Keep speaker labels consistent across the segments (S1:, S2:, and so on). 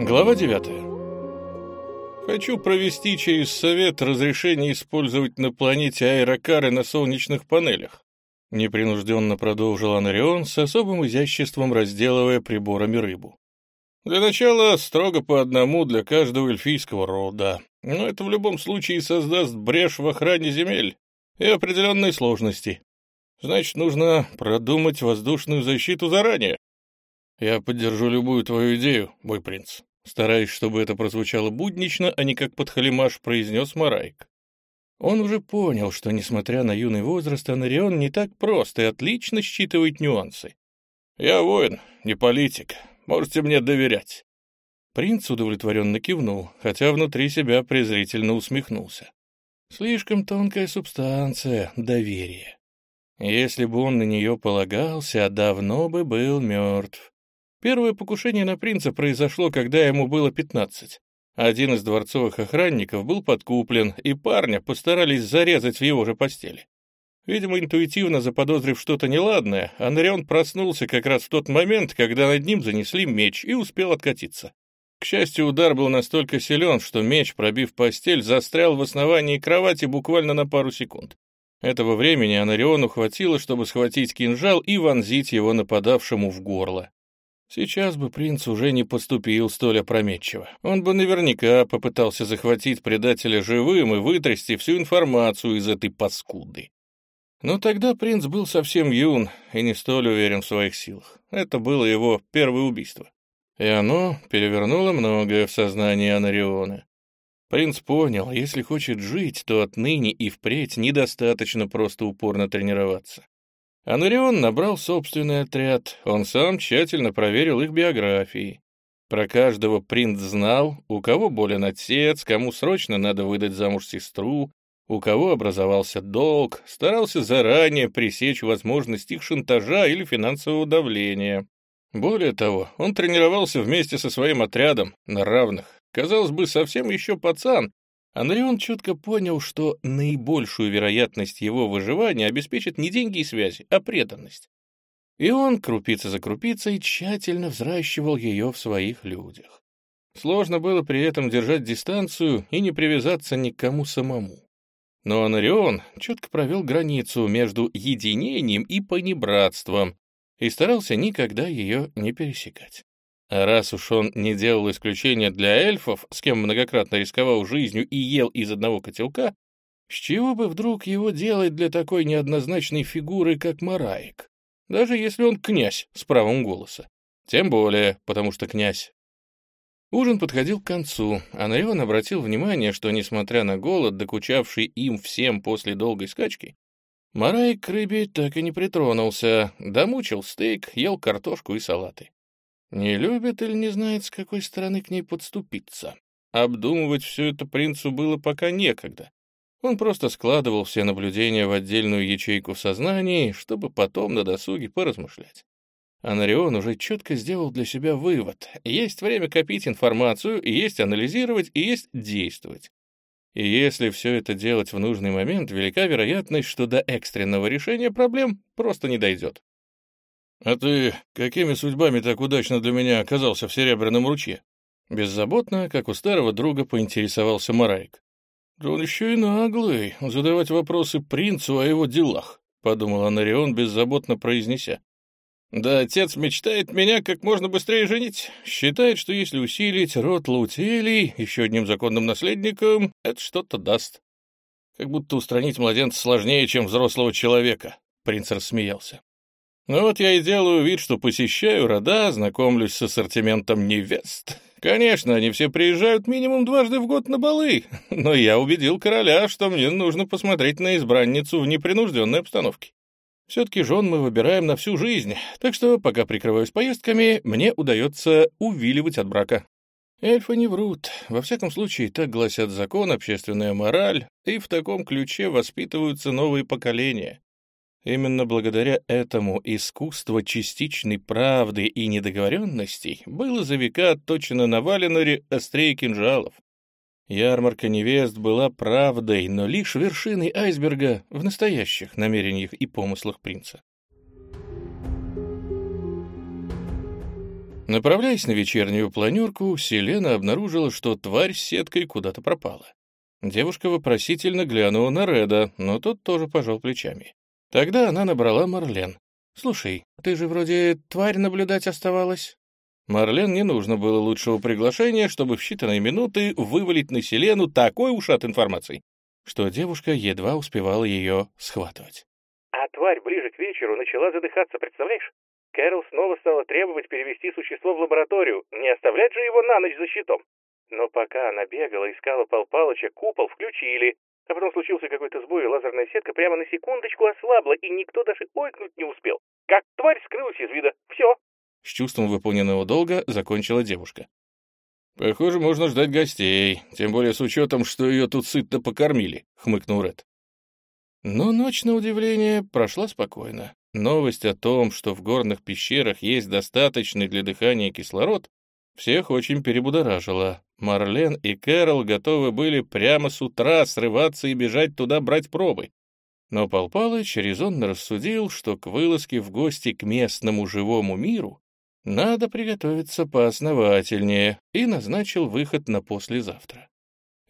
S1: Глава 9. Хочу провести через совет разрешение использовать на планете аэрокары на солнечных панелях. Непринужденно продолжил Анарион с особым изяществом разделывая приборами рыбу. Для начала строго по одному для каждого эльфийского рода, но это в любом случае создаст брешь в охране земель и определенные сложности. Значит, нужно продумать воздушную защиту заранее. Я поддержу любую твою идею, мой принц. Стараясь, чтобы это прозвучало буднично, а не как подхалимаш, произнес Марайк. Он уже понял, что, несмотря на юный возраст, Анарион не так прост и отлично считывает нюансы. «Я воин, не политик. Можете мне доверять». Принц удовлетворенно кивнул, хотя внутри себя презрительно усмехнулся. Слишком тонкая субстанция, доверие. Если бы он на нее полагался, давно бы был мертв. Первое покушение на принца произошло, когда ему было пятнадцать. Один из дворцовых охранников был подкуплен, и парня постарались зарезать в его же постели. Видимо, интуитивно заподозрив что-то неладное, Анрион проснулся как раз в тот момент, когда над ним занесли меч, и успел откатиться. К счастью, удар был настолько силен, что меч, пробив постель, застрял в основании кровати буквально на пару секунд. Этого времени Анариону хватило, чтобы схватить кинжал и вонзить его нападавшему в горло. Сейчас бы принц уже не поступил столь опрометчиво. Он бы наверняка попытался захватить предателя живым и вытрясти всю информацию из этой паскуды. Но тогда принц был совсем юн и не столь уверен в своих силах. Это было его первое убийство. И оно перевернуло многое в сознании Анариона. Принц понял, если хочет жить, то отныне и впредь недостаточно просто упорно тренироваться. Анарион набрал собственный отряд, он сам тщательно проверил их биографии. Про каждого принц знал, у кого болен отец, кому срочно надо выдать замуж сестру, у кого образовался долг, старался заранее пресечь возможность их шантажа или финансового давления. Более того, он тренировался вместе со своим отрядом на равных. Казалось бы, совсем еще пацан, Анрион четко понял, что наибольшую вероятность его выживания обеспечат не деньги и связи, а преданность. И он, крупица за крупицей, тщательно взращивал ее в своих людях. Сложно было при этом держать дистанцию и не привязаться ни к кому самому. Но Анарион четко провел границу между единением и понебратством и старался никогда ее не пересекать. А раз уж он не делал исключения для эльфов, с кем многократно рисковал жизнью и ел из одного котелка, с чего бы вдруг его делать для такой неоднозначной фигуры, как Мараик? Даже если он князь с правом голоса. Тем более, потому что князь. Ужин подходил к концу, а Нарион обратил внимание, что, несмотря на голод, докучавший им всем после долгой скачки, Мараик к рыбе так и не притронулся, домучил стейк, ел картошку и салаты. Не любит или не знает, с какой стороны к ней подступиться. Обдумывать все это принцу было пока некогда. Он просто складывал все наблюдения в отдельную ячейку в сознании, чтобы потом на досуге поразмышлять. Анарион уже четко сделал для себя вывод. Есть время копить информацию, есть анализировать, и есть действовать. И если все это делать в нужный момент, велика вероятность, что до экстренного решения проблем просто не дойдет. «А ты какими судьбами так удачно для меня оказался в Серебряном ручье?» Беззаботно, как у старого друга, поинтересовался Марайк. «Да он еще и наглый, задавать вопросы принцу о его делах», — подумал Анарион, беззаботно произнеся. «Да отец мечтает меня как можно быстрее женить. Считает, что если усилить род Лаутелей еще одним законным наследником, это что-то даст. Как будто устранить младенца сложнее, чем взрослого человека», — принц рассмеялся. Ну вот я и делаю вид, что посещаю рода, знакомлюсь с ассортиментом невест. Конечно, они все приезжают минимум дважды в год на балы, но я убедил короля, что мне нужно посмотреть на избранницу в непринужденной обстановке. Все-таки жен мы выбираем на всю жизнь, так что, пока прикрываюсь поездками, мне удается увиливать от брака. Эльфы не врут. Во всяком случае, так гласят закон, общественная мораль, и в таком ключе воспитываются новые поколения. Именно благодаря этому искусство частичной правды и недоговоренностей было за века отточено на Валеноре острее кинжалов. Ярмарка невест была правдой, но лишь вершиной айсберга в настоящих намерениях и помыслах принца. Направляясь на вечернюю планерку, Селена обнаружила, что тварь с сеткой куда-то пропала. Девушка вопросительно глянула на Реда, но тот тоже пожал плечами. Тогда она набрала Марлен. «Слушай, ты же вроде тварь наблюдать оставалась?» Марлен не нужно было лучшего приглашения, чтобы в считанные минуты вывалить на Селену такой ушат информации, что девушка едва успевала ее схватывать.
S2: А тварь ближе к вечеру начала задыхаться, представляешь? Кэрол снова стала требовать перевести существо в лабораторию, не оставлять же его на ночь за щитом. Но пока она бегала, искала Пал Палыча, купол включили. А потом случился какой-то сбой, и лазерная сетка прямо на секундочку ослабла, и никто даже ойкнуть не успел. Как тварь скрылась из вида. Все.
S1: С чувством выполненного долга закончила девушка. «Похоже, можно ждать гостей, тем более с учетом, что ее тут сытно покормили», — хмыкнул Ред. Но ночь, на удивление, прошла спокойно. Новость о том, что в горных пещерах есть достаточный для дыхания кислород, всех очень перебудоражила. Марлен и Кэрол готовы были прямо с утра срываться и бежать туда брать пробы. Но Пал Палыч резонно рассудил, что к вылазке в гости к местному живому миру надо приготовиться поосновательнее, и назначил выход на послезавтра.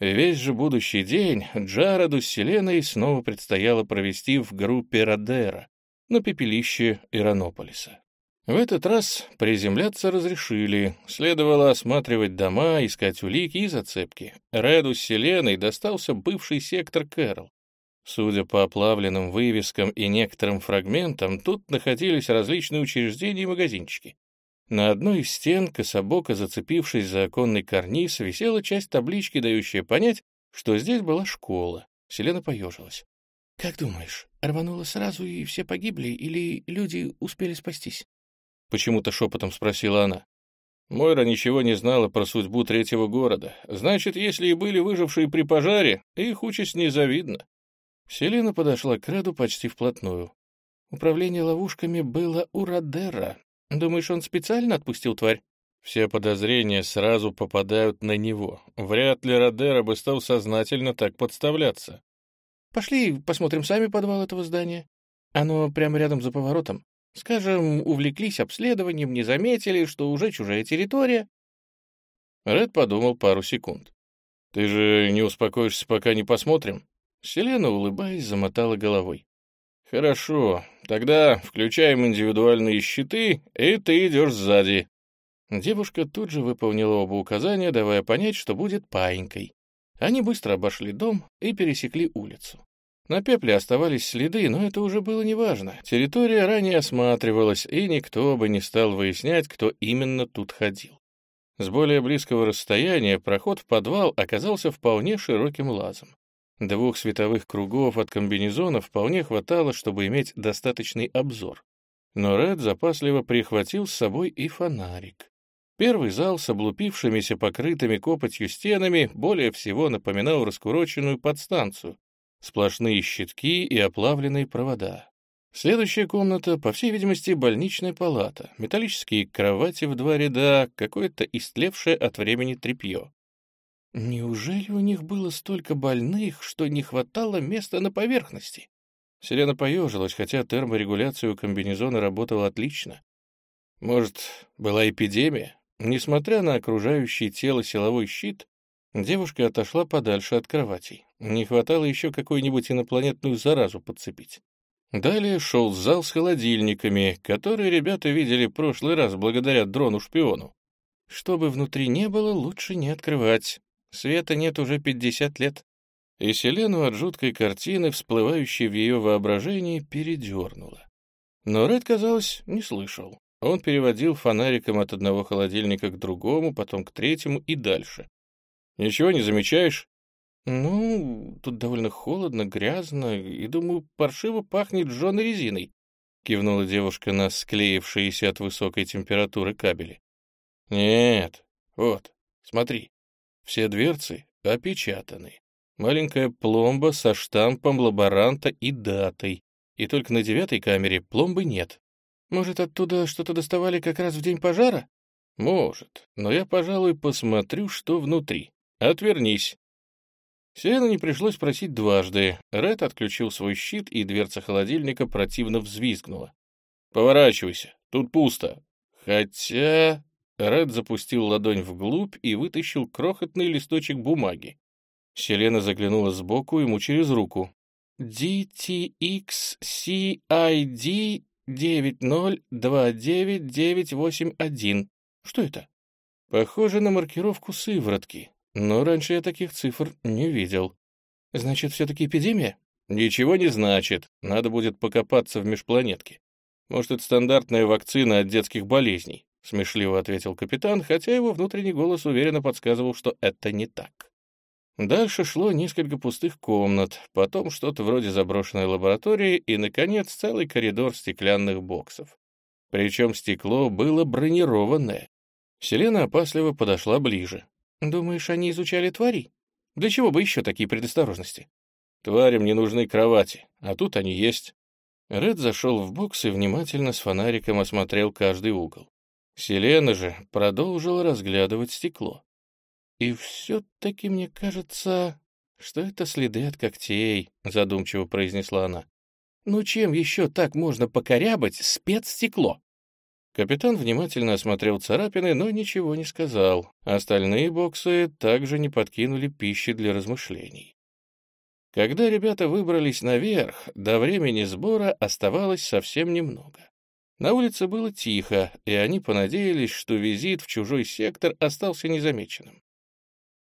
S1: Весь же будущий день Джароду с Селеной снова предстояло провести в группе Родера на пепелище Иранополиса. В этот раз приземляться разрешили, следовало осматривать дома, искать улики и зацепки. Реду с Селеной достался бывший сектор Кэрол. Судя по оплавленным вывескам и некоторым фрагментам, тут находились различные учреждения и магазинчики. На одной из стен, кособоко зацепившись за оконный карниз, висела часть таблички, дающая понять, что здесь была школа. Селена поежилась. «Как думаешь, рвануло сразу и все погибли, или люди успели спастись?» Почему-то шепотом спросила она. Мойра ничего не знала про судьбу третьего города. Значит, если и были выжившие при пожаре, их участь незавидна. Селена подошла к Реду почти вплотную. Управление ловушками было у Родера, Думаешь, он специально отпустил тварь? Все подозрения сразу попадают на него. Вряд ли Родера бы стал сознательно так подставляться. Пошли посмотрим сами подвал этого здания. Оно прямо рядом за поворотом. Скажем, увлеклись обследованием, не заметили, что уже чужая территория. Ред подумал пару секунд. «Ты же не успокоишься, пока не посмотрим?» Селена, улыбаясь, замотала головой. «Хорошо, тогда включаем индивидуальные щиты, и ты идешь сзади». Девушка тут же выполнила оба указания, давая понять, что будет паинькой. Они быстро обошли дом и пересекли улицу. На пепле оставались следы, но это уже было неважно. Территория ранее осматривалась, и никто бы не стал выяснять, кто именно тут ходил. С более близкого расстояния проход в подвал оказался вполне широким лазом. Двух световых кругов от комбинезона вполне хватало, чтобы иметь достаточный обзор. Но Ред запасливо прихватил с собой и фонарик. Первый зал с облупившимися покрытыми копотью стенами более всего напоминал раскуроченную подстанцию, сплошные щитки и оплавленные провода. Следующая комната, по всей видимости, больничная палата, металлические кровати в два ряда, какое-то истлевшее от времени тряпье. Неужели у них было столько больных, что не хватало места на поверхности? Селена поежилась, хотя терморегуляция у комбинезона работала отлично. Может, была эпидемия? Несмотря на окружающий тело силовой щит, девушка отошла подальше от кроватей. Не хватало еще какую-нибудь инопланетную заразу подцепить. Далее шел зал с холодильниками, которые ребята видели в прошлый раз благодаря дрону-шпиону. Что бы внутри не было, лучше не открывать. Света нет уже 50 лет. И Селену от жуткой картины, всплывающей в ее воображении, передернуло. Но Ред, казалось, не слышал. Он переводил фонариком от одного холодильника к другому, потом к третьему и дальше. «Ничего не замечаешь?» «Ну, тут довольно холодно, грязно, и, думаю, паршиво пахнет жженой резиной», — кивнула девушка на склеившиеся от высокой температуры кабели. «Нет, вот, смотри». Все дверцы опечатаны. Маленькая пломба со штампом лаборанта и датой. И только на девятой камере пломбы нет. Может, оттуда что-то доставали как раз в день пожара? Может, но я, пожалуй, посмотрю, что внутри. Отвернись. Селену не пришлось просить дважды. Ред отключил свой щит, и дверца холодильника противно взвизгнула. «Поворачивайся, тут пусто. Хотя...» Ред запустил ладонь вглубь и вытащил крохотный листочек бумаги. Селена заглянула сбоку ему через руку. DTXCID 90298981. Что это? Похоже на маркировку сыворотки, но раньше я таких цифр не видел. Значит, все-таки эпидемия? Ничего не значит. Надо будет покопаться в межпланетке. Может, это стандартная вакцина от детских болезней, смешливо ответил капитан, хотя его внутренний голос уверенно подсказывал, что это не так. Дальше шло несколько пустых комнат, потом что-то вроде заброшенной лаборатории и, наконец, целый коридор стеклянных боксов. Причем стекло было бронированное. Селена опасливо подошла ближе. «Думаешь, они изучали тварей? Для чего бы еще такие предосторожности?» «Тварям не нужны кровати, а тут они есть». Ред зашел в бокс и внимательно с фонариком осмотрел каждый угол. Селена же продолжила разглядывать стекло. «И все-таки мне кажется, что это следы от когтей», — задумчиво произнесла она. «Ну чем еще так можно покорябать спецстекло?» Капитан внимательно осмотрел царапины, но ничего не сказал. Остальные боксы также не подкинули пищи для размышлений. Когда ребята выбрались наверх, до времени сбора оставалось совсем немного. На улице было тихо, и они понадеялись, что визит в чужой сектор остался незамеченным.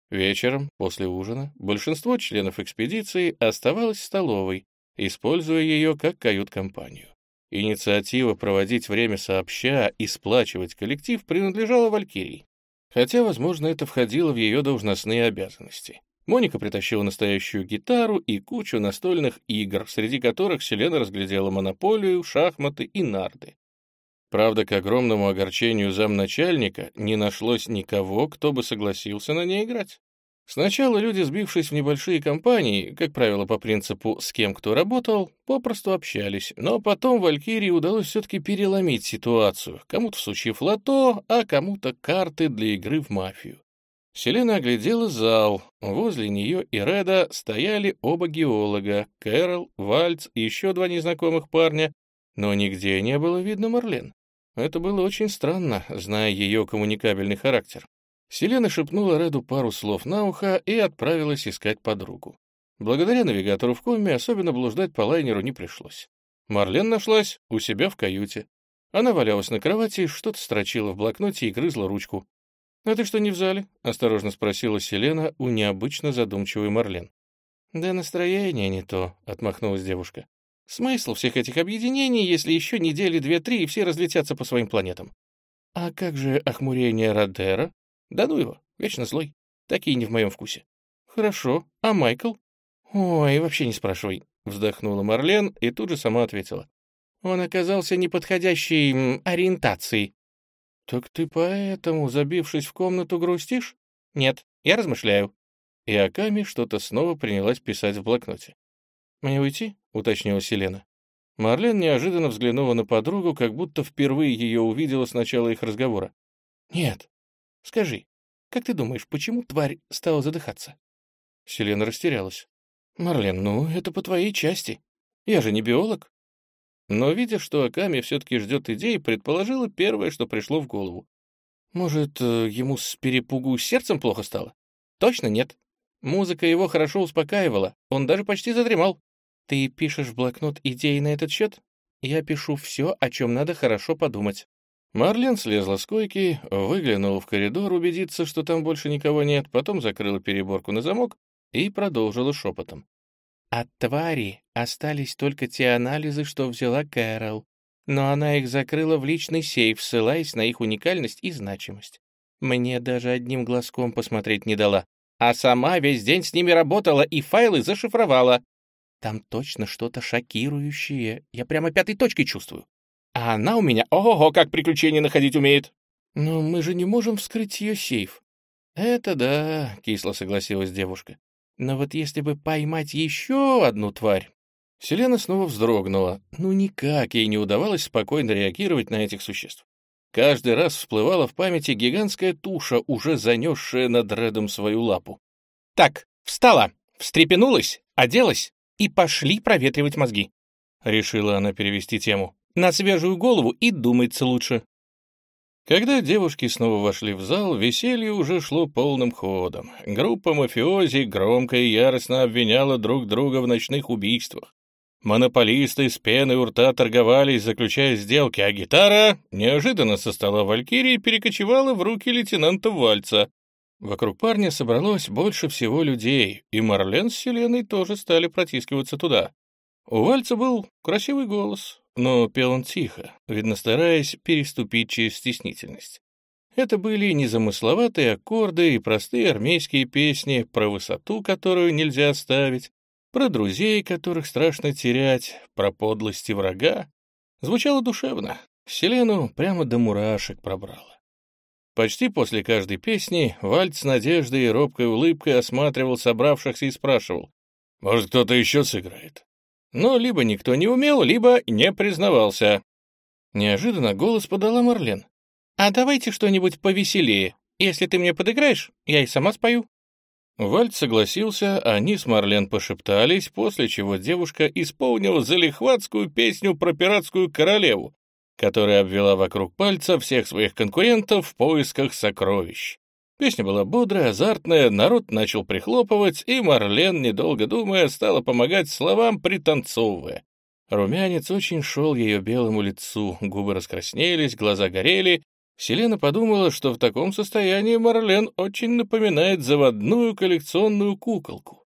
S1: Вечером, после ужина, большинство членов экспедиции оставалось в столовой, используя ее как кают-компанию. Инициатива проводить время сообща и сплачивать коллектив принадлежала Валькирии, хотя, возможно, это входило в ее должностные обязанности. Моника притащила настоящую гитару и кучу настольных игр, среди которых Селена разглядела монополию, шахматы и нарды. Правда, к огромному огорчению замначальника не нашлось никого, кто бы согласился на ней играть. Сначала люди, сбившись в небольшие компании, как правило, по принципу «с кем кто работал», попросту общались, но потом Валькирии удалось все-таки переломить ситуацию, кому-то всучив лото, а кому-то карты для игры в мафию. Селена оглядела зал. Возле нее и Реда стояли оба геолога, Кэрол, Вальц и еще два незнакомых парня, но нигде не было видно Марлен. Это было очень странно, зная ее коммуникабельный характер. Селена шепнула Реду пару слов на ухо и отправилась искать подругу. Благодаря навигатору в коме особенно блуждать по лайнеру не пришлось. Марлен нашлась у себя в каюте. Она валялась на кровати, что-то строчила в блокноте и грызла ручку. «А ты что, не в зале?» — осторожно спросила Селена у необычно задумчивой Марлен. «Да настроение не то», — отмахнулась девушка. Смысл всех этих объединений, если еще недели две-три, и все разлетятся по своим планетам? А как же охмурение Родера? Да ну его, вечно злой. Такие не в моем вкусе. Хорошо, а Майкл? Ой, вообще не спрашивай, вздохнула Марлен и тут же сама ответила. Он оказался неподходящей ориентацией. Так ты поэтому, забившись в комнату, грустишь? Нет, я размышляю. И Аками что-то снова принялась писать в блокноте. «Мне уйти?» — уточнила Селена. Марлен неожиданно взглянула на подругу, как будто впервые ее увидела с начала их разговора. «Нет. Скажи, как ты думаешь, почему тварь стала задыхаться?» Селена растерялась. «Марлен, ну, это по твоей части. Я же не биолог». Но, видя, что Аками все-таки ждет идей, предположила первое, что пришло в голову. «Может, э, ему с перепугу сердцем плохо стало?» «Точно нет. Музыка его хорошо успокаивала, он даже почти задремал. Ты пишешь в блокнот идеи на этот счет? Я пишу все, о чем надо хорошо подумать. Марлен слезла с койки, выглянула в коридор убедиться, что там больше никого нет, потом закрыла переборку на замок и продолжила шепотом. От твари остались только те анализы, что взяла Кэрол, но она их закрыла в личный сейф, ссылаясь на их уникальность и значимость. Мне даже одним глазком посмотреть не дала, а сама весь день с ними работала и файлы зашифровала. Там точно что-то шокирующее. Я прямо пятой точкой чувствую. А она у меня, ого-го, как приключения находить умеет. Но мы же не можем вскрыть ее сейф. Это да, кисло согласилась девушка. Но вот если бы поймать еще одну тварь... Селена снова вздрогнула. Ну никак ей не удавалось спокойно реагировать на этих существ. Каждый раз всплывала в памяти гигантская туша, уже занесшая над Редом свою лапу. «Так, встала, встрепенулась, оделась, и пошли проветривать мозги. Решила она перевести тему. На свежую голову и думается лучше. Когда девушки снова вошли в зал, веселье уже шло полным ходом. Группа мафиози громко и яростно обвиняла друг друга в ночных убийствах. Монополисты с пеной у рта торговались, заключая сделки, а гитара неожиданно со стола Валькирии перекочевала в руки лейтенанта Вальца. Вокруг парня собралось больше всего людей, и Марлен с Селеной тоже стали протискиваться туда. У Вальца был красивый голос, но пел он тихо, видно стараясь переступить через стеснительность. Это были незамысловатые аккорды и простые армейские песни про высоту, которую нельзя оставить, про друзей, которых страшно терять, про подлости врага. Звучало душевно, Селену прямо до мурашек пробрало. Почти после каждой песни Вальц с надеждой и робкой улыбкой осматривал собравшихся и спрашивал, «Может, кто-то еще сыграет?» Но либо никто не умел, либо не признавался. Неожиданно голос подала Марлен. «А давайте что-нибудь повеселее. Если ты мне подыграешь, я и сама спою». Вальд согласился, они с Марлен пошептались, после чего девушка исполнила залихватскую песню про пиратскую королеву, которая обвела вокруг пальца всех своих конкурентов в поисках сокровищ. Песня была бодрая, азартная, народ начал прихлопывать, и Марлен, недолго думая, стала помогать словам, пританцовывая. Румянец очень шел ее белому лицу, губы раскраснелись, глаза горели. Селена подумала, что в таком состоянии Марлен очень напоминает заводную коллекционную куколку.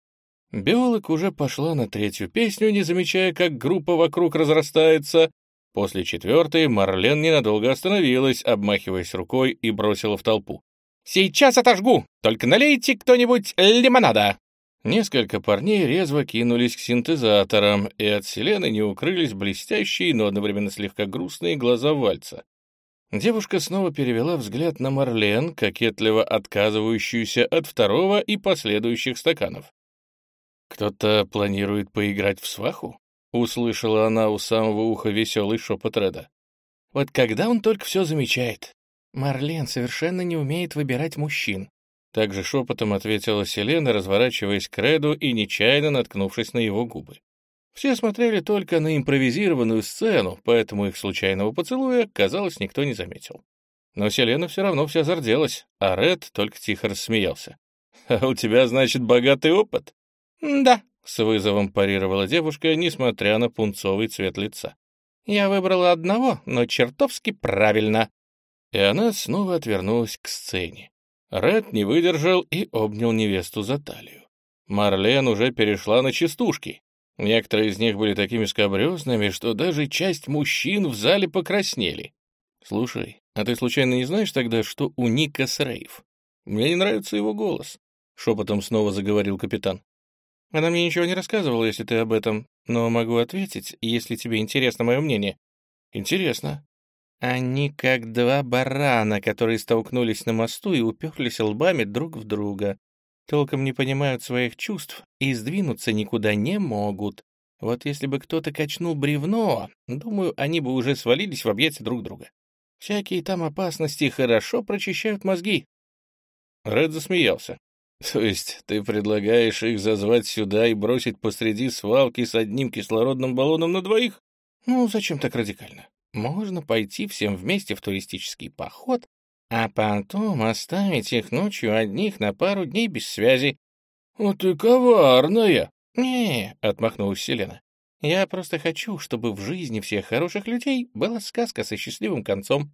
S1: Биолог уже пошла на третью песню, не замечая, как группа вокруг разрастается. После четвертой Марлен ненадолго остановилась, обмахиваясь рукой, и бросила в толпу. Сейчас отожгу! Только налейте кто-нибудь лимонада!» Несколько парней резво кинулись к синтезаторам, и от Селены не укрылись блестящие, но одновременно слегка грустные глаза Вальца. Девушка снова перевела взгляд на Марлен, кокетливо отказывающуюся от второго и последующих стаканов. «Кто-то планирует поиграть в сваху?» — услышала она у самого уха веселый шепот Реда. «Вот когда он только все замечает. Марлен совершенно не умеет выбирать мужчин. Также шепотом ответила Селена, разворачиваясь к Реду и нечаянно наткнувшись на его губы. Все смотрели только на импровизированную сцену, поэтому их случайного поцелуя, казалось, никто не заметил. Но Селена все равно вся зарделась, а Ред только тихо рассмеялся. «А у тебя, значит, богатый опыт?» «Да», — с вызовом парировала девушка, несмотря на пунцовый цвет лица. «Я выбрала одного, но чертовски правильно и она снова отвернулась к сцене. Ред не выдержал и обнял невесту за талию. Марлен уже перешла на частушки. Некоторые из них были такими скобрезными, что даже часть мужчин в зале покраснели. «Слушай, а ты случайно не знаешь тогда, что у Ника Срейв? Мне не нравится его голос», — шепотом снова заговорил капитан. «Она мне ничего не рассказывала, если ты об этом, но могу ответить, если тебе интересно мое мнение». «Интересно. Они как два барана, которые столкнулись на мосту и уперлись лбами друг в друга. Толком не понимают своих чувств и сдвинуться никуда не могут. Вот если бы кто-то качнул бревно, думаю, они бы уже свалились в объятия друг друга. Всякие там опасности хорошо прочищают мозги. Ред засмеялся. То есть ты предлагаешь их зазвать сюда и бросить посреди свалки с одним кислородным баллоном на двоих? Ну, зачем так радикально? Можно пойти всем вместе в туристический поход, а потом оставить их ночью одних на пару дней без связи. — О, ты коварная! — Не, — отмахнулась Селена. — Я просто хочу, чтобы в жизни всех хороших людей была сказка со счастливым концом.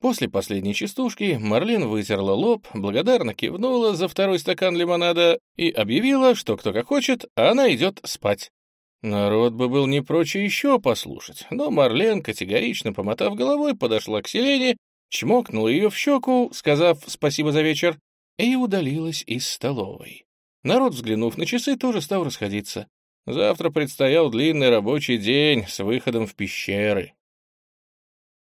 S1: После последней частушки Марлен вытерла лоб, благодарно кивнула за второй стакан лимонада и объявила, что кто как хочет, а она идет спать. Народ бы был не прочь еще послушать, но Марлен, категорично помотав головой, подошла к Селене, чмокнула ее в щеку, сказав «спасибо за вечер», и удалилась из столовой. Народ, взглянув на часы, тоже стал расходиться. Завтра предстоял длинный рабочий день с выходом в пещеры.